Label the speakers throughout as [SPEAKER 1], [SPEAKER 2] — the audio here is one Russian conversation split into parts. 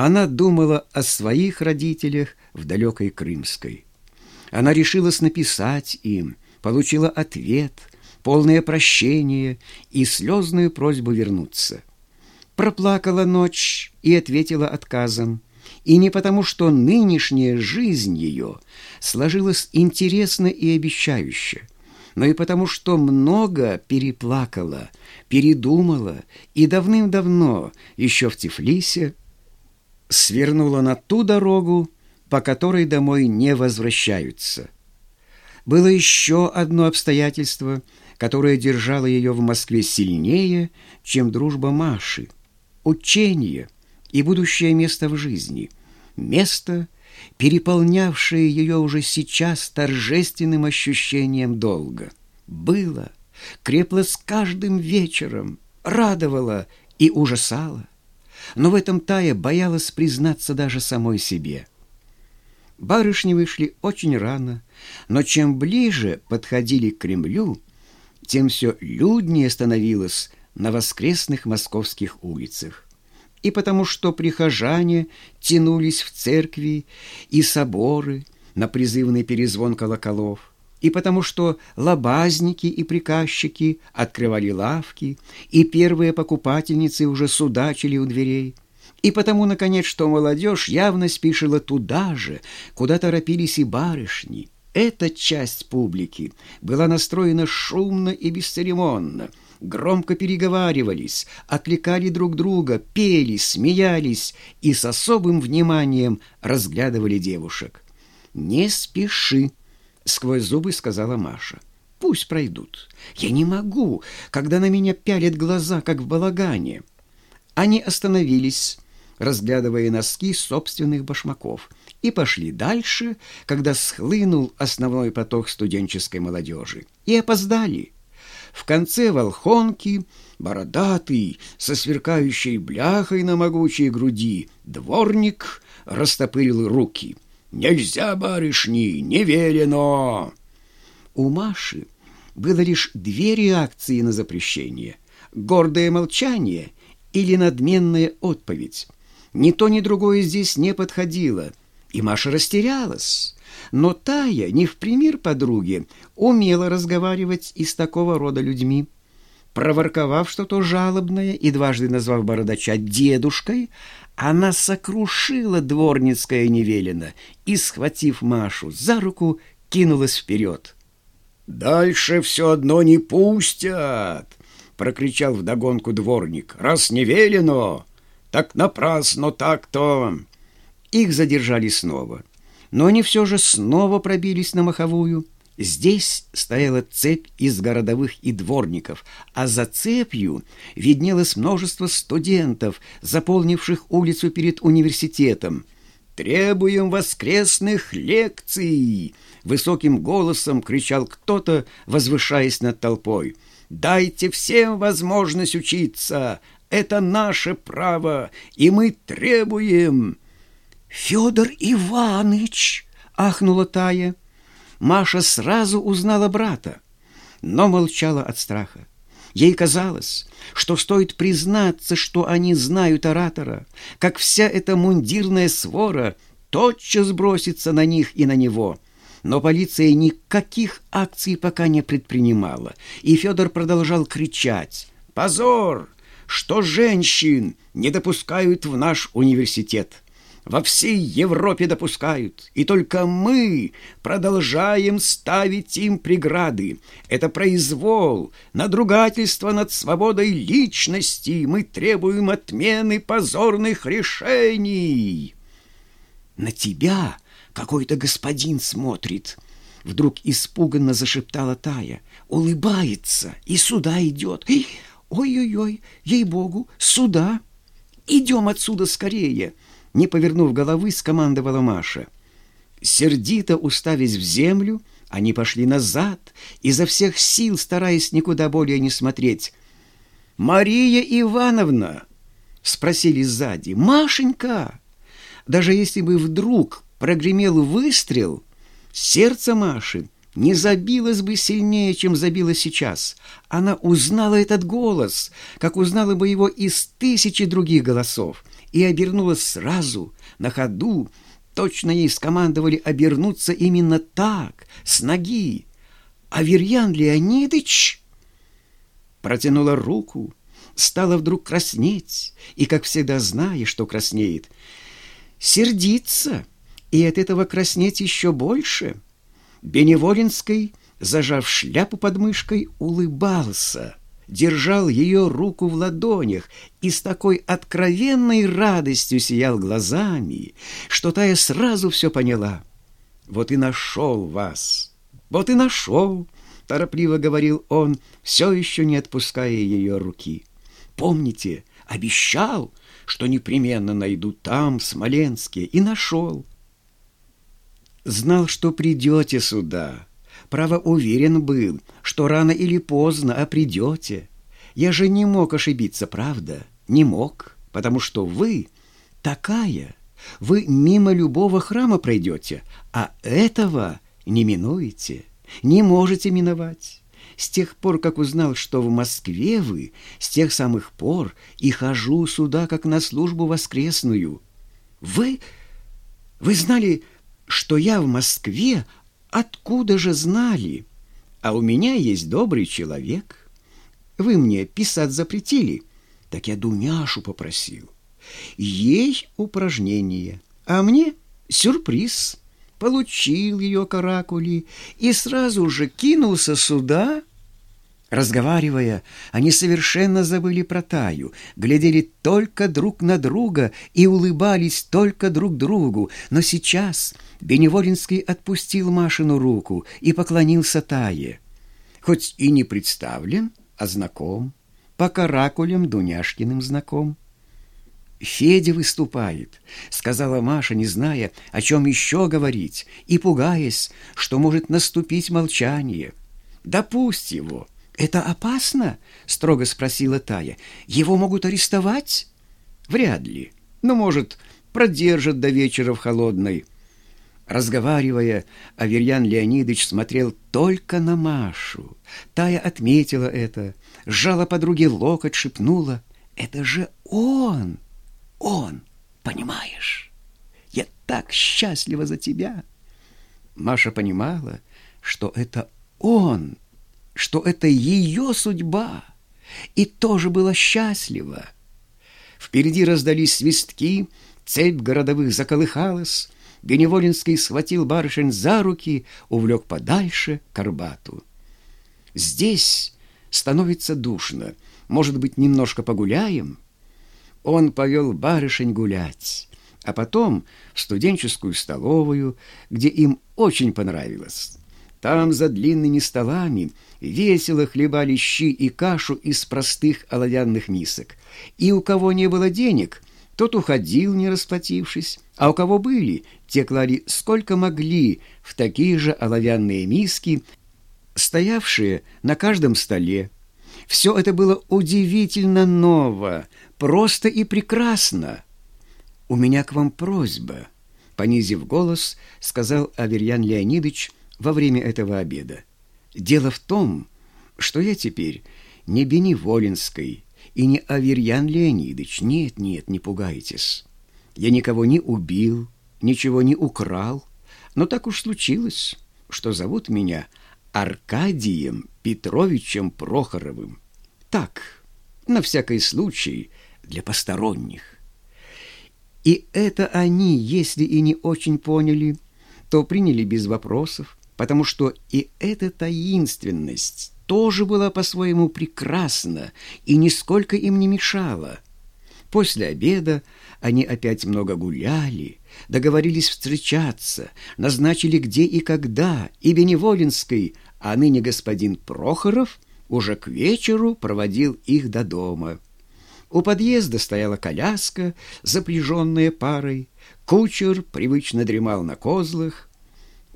[SPEAKER 1] Она думала о своих родителях в далекой Крымской. Она решилась написать им, получила ответ, полное прощение и слезную просьбу вернуться. Проплакала ночь и ответила отказом. И не потому, что нынешняя жизнь ее сложилась интересно и обещающе, но и потому, что много переплакала, передумала и давным-давно, еще в Тифлисе, свернула на ту дорогу, по которой домой не возвращаются. Было еще одно обстоятельство, которое держало ее в Москве сильнее, чем дружба Маши. Учение и будущее место в жизни. Место, переполнявшее ее уже сейчас торжественным ощущением долга. Было, крепло с каждым вечером, радовало и ужасало но в этом Тая боялась признаться даже самой себе. Барышни вышли очень рано, но чем ближе подходили к Кремлю, тем все люднее становилось на воскресных московских улицах. И потому что прихожане тянулись в церкви и соборы на призывный перезвон колоколов, и потому что лобазники и приказчики открывали лавки, и первые покупательницы уже судачили у дверей, и потому, наконец, что молодежь явно спешила туда же, куда торопились и барышни. Эта часть публики была настроена шумно и бесцеремонно, громко переговаривались, отвлекали друг друга, пели, смеялись и с особым вниманием разглядывали девушек. «Не спеши», сквозь зубы сказала Маша. Пусть пройдут. Я не могу, когда на меня пялят глаза, как в балагане. Они остановились, разглядывая носки собственных башмаков, и пошли дальше, когда схлынул основной поток студенческой молодежи. И опоздали. В конце волхонки, бородатый, со сверкающей бляхой на могучей груди, дворник растопырил руки — «Нельзя, барышни, не велено!» У Маши было лишь две реакции на запрещение — гордое молчание или надменная отповедь. Ни то, ни другое здесь не подходило, и Маша растерялась. Но Тая, не в пример подруги, умела разговаривать и с такого рода людьми. Проворковав что-то жалобное и дважды назвав бородача дедушкой, она сокрушила дворницкая невелина и, схватив Машу за руку, кинулась вперед. «Дальше все одно не пустят!» — прокричал вдогонку дворник. «Раз не велено, так напрасно так-то!» Их задержали снова, но они все же снова пробились на маховую — Здесь стояла цепь из городовых и дворников, а за цепью виднелось множество студентов, заполнивших улицу перед университетом. «Требуем воскресных лекций!» — высоким голосом кричал кто-то, возвышаясь над толпой. «Дайте всем возможность учиться! Это наше право, и мы требуем!» «Федор Иваныч!» — ахнула Тая. Маша сразу узнала брата, но молчала от страха. Ей казалось, что стоит признаться, что они знают оратора, как вся эта мундирная свора тотчас бросится на них и на него. Но полиция никаких акций пока не предпринимала, и Федор продолжал кричать «Позор! Что женщин не допускают в наш университет!» Во всей Европе допускают, и только мы продолжаем ставить им преграды. Это произвол, надругательство над свободой личности. Мы требуем отмены позорных решений. На тебя какой-то господин смотрит. Вдруг испуганно зашептала Тая. Улыбается и сюда идет. Ой-ой-ой, ей-богу, сюда. Идем отсюда скорее не повернув головы, скомандовала Маша. Сердито уставясь в землю, они пошли назад, изо всех сил стараясь никуда более не смотреть. «Мария Ивановна!» — спросили сзади. «Машенька!» Даже если бы вдруг прогремел выстрел, сердце Маши не забилось бы сильнее, чем забило сейчас. Она узнала этот голос, как узнала бы его из тысячи других голосов — и обернулась сразу, на ходу. Точно ей скомандовали обернуться именно так, с ноги. «Аверьян Леонидыч!» Протянула руку, стала вдруг краснеть, и, как всегда, зная, что краснеет, сердиться, и от этого краснеть еще больше. Беневолинский, зажав шляпу под мышкой, улыбался — держал ее руку в ладонях и с такой откровенной радостью сиял глазами, что Тая сразу все поняла. «Вот и нашел вас! Вот и нашел!» — торопливо говорил он, все еще не отпуская ее руки. «Помните, обещал, что непременно найду там, в Смоленске, и нашел. Знал, что придете сюда» Право уверен был, что рано или поздно, а придете. Я же не мог ошибиться, правда? Не мог, потому что вы такая. Вы мимо любого храма пройдете, а этого не минуете, не можете миновать. С тех пор, как узнал, что в Москве вы, с тех самых пор и хожу сюда, как на службу воскресную. Вы... вы знали, что я в Москве, Откуда же знали? А у меня есть добрый человек. Вы мне писать запретили, так я Дуняшу попросил. Ей упражнение, а мне сюрприз. Получил ее каракули и сразу же кинулся сюда, Разговаривая, они совершенно забыли про Таю, глядели только друг на друга и улыбались только друг другу. Но сейчас Беневолинский отпустил Машину руку и поклонился Тае. Хоть и не представлен, а знаком, по каракулям Дуняшкиным знаком. «Федя выступает», — сказала Маша, не зная, о чем еще говорить, и пугаясь, что может наступить молчание. «Да пусть его!» «Это опасно?» — строго спросила Тая. «Его могут арестовать?» «Вряд ли. Но, может, продержат до вечера в холодной». Разговаривая, Аверьян Леонидович смотрел только на Машу. Тая отметила это, сжала подруге локоть, шепнула. «Это же он! Он! Понимаешь? Я так счастлива за тебя!» Маша понимала, что это он — что это ее судьба, и тоже была счастлива. Впереди раздались свистки, цепь городовых заколыхалась, Беневолинский схватил барышень за руки, увлек подальше к Арбату. «Здесь становится душно. Может быть, немножко погуляем?» Он повел барышень гулять, а потом в студенческую столовую, где им очень понравилось. Там за длинными столами весело хлебали щи и кашу из простых оловянных мисок. И у кого не было денег, тот уходил, не расплатившись, а у кого были, те клали сколько могли в такие же оловянные миски, стоявшие на каждом столе. Все это было удивительно ново, просто и прекрасно. «У меня к вам просьба», — понизив голос, сказал Аверьян Леонидович, во время этого обеда. Дело в том, что я теперь не Беневолинской и не Аверьян Леонидович. Нет, нет, не пугайтесь. Я никого не убил, ничего не украл, но так уж случилось, что зовут меня Аркадием Петровичем Прохоровым. Так, на всякий случай, для посторонних. И это они, если и не очень поняли, то приняли без вопросов, потому что и эта таинственность тоже была по-своему прекрасна и нисколько им не мешала. После обеда они опять много гуляли, договорились встречаться, назначили где и когда, и Беневолинский, а ныне господин Прохоров уже к вечеру проводил их до дома. У подъезда стояла коляска, запряженная парой, кучер привычно дремал на козлах,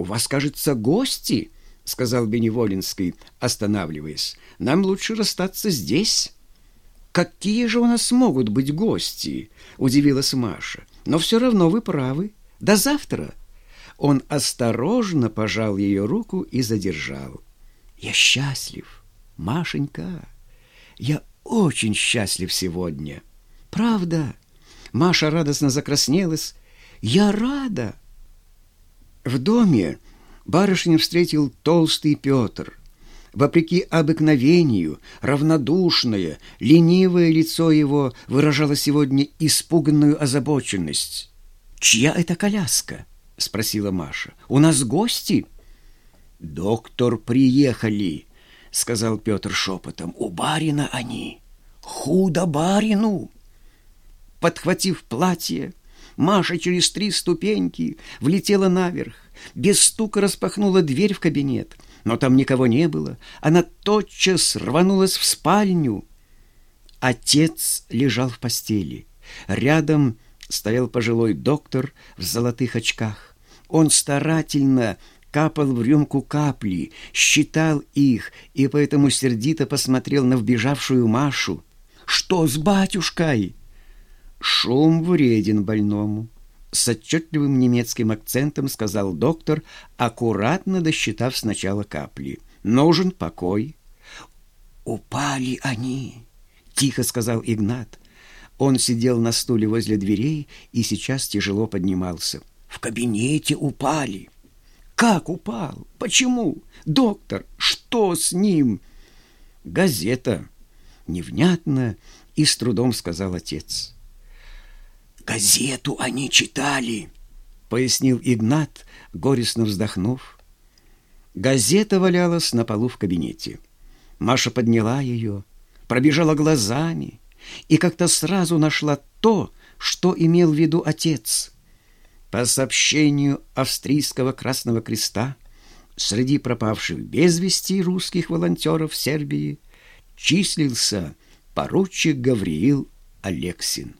[SPEAKER 1] «У вас, кажется, гости», — сказал Беневолинский, останавливаясь. «Нам лучше расстаться здесь». «Какие же у нас могут быть гости?» — удивилась Маша. «Но все равно вы правы. До завтра». Он осторожно пожал ее руку и задержал. «Я счастлив, Машенька. Я очень счастлив сегодня. Правда, Маша радостно закраснелась. «Я рада!» В доме барышня встретил толстый Петр. Вопреки обыкновению, равнодушное, ленивое лицо его выражало сегодня испуганную озабоченность. «Чья это коляска?» — спросила Маша. «У нас гости?» «Доктор приехали», — сказал Петр шепотом. «У барина они. Худо барину!» Подхватив платье, Маша через три ступеньки влетела наверх, без стука распахнула дверь в кабинет, но там никого не было. Она тотчас рванулась в спальню. Отец лежал в постели. Рядом стоял пожилой доктор в золотых очках. Он старательно капал в рюмку капли, считал их и поэтому сердито посмотрел на вбежавшую Машу. «Что с батюшкой?» «Шум вреден больному», — с отчетливым немецким акцентом сказал доктор, аккуратно досчитав сначала капли. «Нужен покой». «Упали они», — тихо сказал Игнат. Он сидел на стуле возле дверей и сейчас тяжело поднимался. «В кабинете упали». «Как упал? Почему? Доктор, что с ним?» «Газета». Невнятно и с трудом сказал отец. «Газету они читали», — пояснил Игнат, горестно вздохнув. Газета валялась на полу в кабинете. Маша подняла ее, пробежала глазами и как-то сразу нашла то, что имел в виду отец. По сообщению австрийского Красного Креста, среди пропавших без вести русских волонтеров в Сербии числился поручик Гавриил Алексин.